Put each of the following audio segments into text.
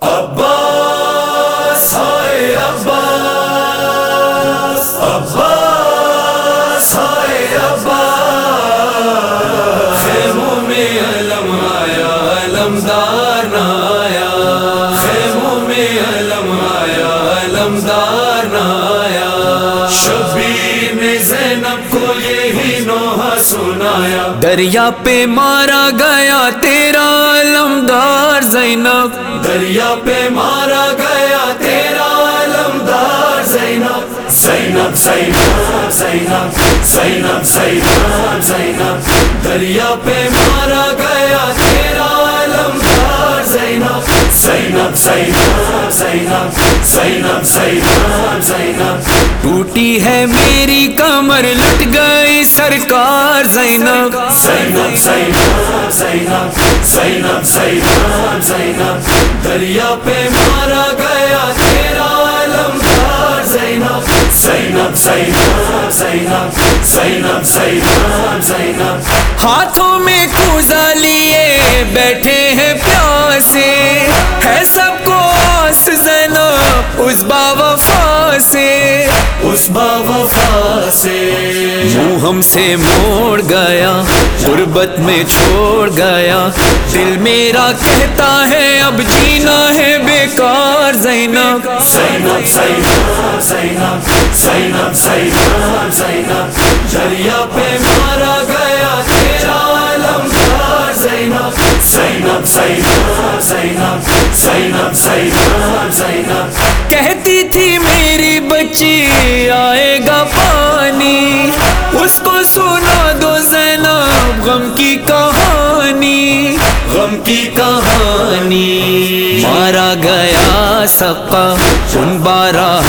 عباس، ہائے عباس عباس، ہائے عباس، خیموں میں علم آیا علمدار نہ آیا، خیموں میں علم آیا علمدار نہ آیا۔ شبیر نے زینب کو یہی نوحہ سنایا۔ دریا پہ مارا گیا تیرا علمدار زینب۔ دریا پہ مارا گیا تیرا علمدار زینب زینب زینب زینب زینب زینب زینب، دریا پہ مارا گیا زینب زینب زینب زینب زینب ٹوٹی ہے میری کمر، لٹ گئی سرکار زینب۔ زینب زینب زینب زینب زینب زینب دریا پہ مارا گیا تیرا علمدار زینب زینب زینب۔ زینب زینب زینب زینب۔ ہاتھوں میں کوزا لیے بیٹھے ہیں پیاسے۔ ہے سب کو آس زینب اس با وفا سے۔ اس با وفا منہ ہم سے موڑ گیا، غربت میں چھوڑ گیا۔ دل میرا کہتا ہے، اب جینا ہے بیکار زینب۔ زینب زینب زینب زینب زینب زینب۔ دریا پہ مارا گیا تیرا علمدار زینب زینب زینب زینب زینب زینب زینب۔ کہتی تھی میری بچی آئے گا۔ پانی اس کو سنا دو زینب، غم کی کہانی، غم کی کہانی۔ مارا گیا سکا ان بارہ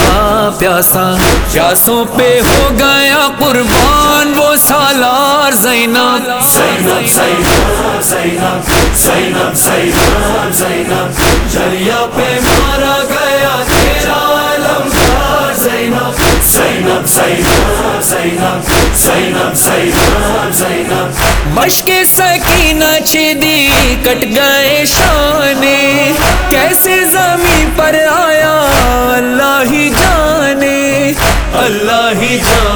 پیاسا۔ پیاسوں پہ ہو گیا قربان، وہ سالار زینب۔ زینب زینب زینب زینب زینب زینب۔ دریا پہ مارا گیا تیرا علمدار زینب زینب زینب۔ مشق سکینہ چھدی کٹ گئے شانے۔ کیسے زمین پر آیا اللہ ہی جانے۔ اللہ ہی جانے۔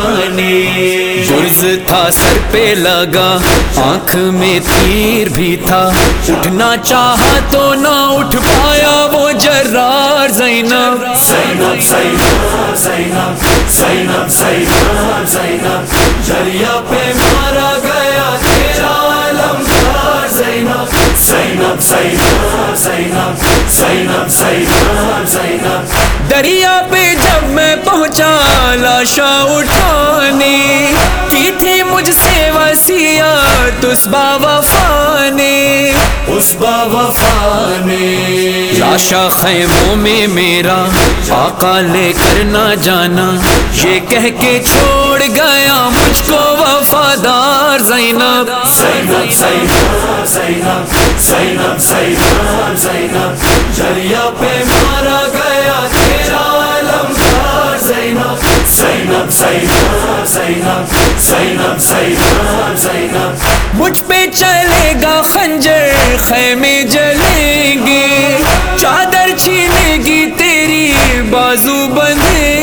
تھا، سر پہ لگا، آنکھ میں تیر بھی تھا۔ اٹھنا چاہا تو نہ اٹھ پایا وہ جرار زینب۔ زینب زینب زینب زینب زینب زینب۔ پہ مارا گیا تیرا علمدار زینب زینب زینب زینب زینب زینب زینب۔ دریا پہ جب میں پہنچا لاشا اٹھانے۔ کی تھی مجھ سے وسیعت اس با وفا نے اس با وفا نے لاشا خیموں میں میرا آقا لے کر نہ جانا۔ یہ کہہ کے چھوڑ گیا مجھ کو وفادار زینب زینب زینب زینب زینب زینب زینب۔ دریا پہ زینب زینب زینب مجھ پہ چلے گا خنجر، خیمے جلیں گے چادر چھینے گی تیری، بازو بندھیں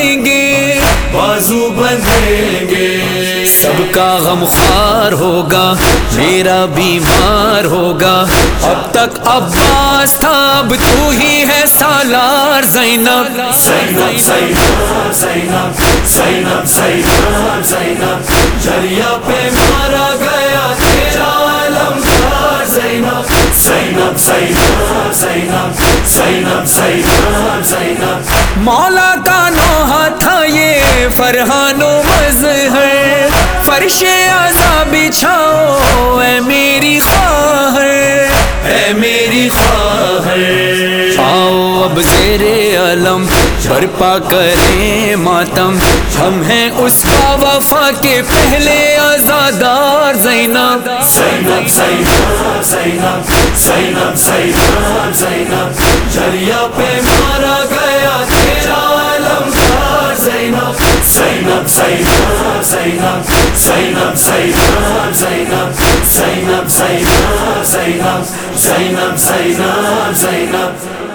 بازو بندھیں گے۔ سب کا غم خوار ہوگا، میرا بیمار ہوگا۔ اب تک عباس تھا اب تو ہی ہے سالار زینب۔ زینب زینب زینب زینب زینب زینب۔ دریا پہ مارا گیا۔ یہ فرحان و مظہر، فرش آزا بچھاؤ اے میری خواہر، اے میری خواہر۔ آؤ اب زیر علم، برپا کریں ماتم۔ ہم ہیں اس با وفا کے پہلے آزادار زینب۔ زینب زینب زینب زینب زینب زینب دریا پہ مارا زینب زینب زینب زینب زینب زینب زینب زینب زینب زینب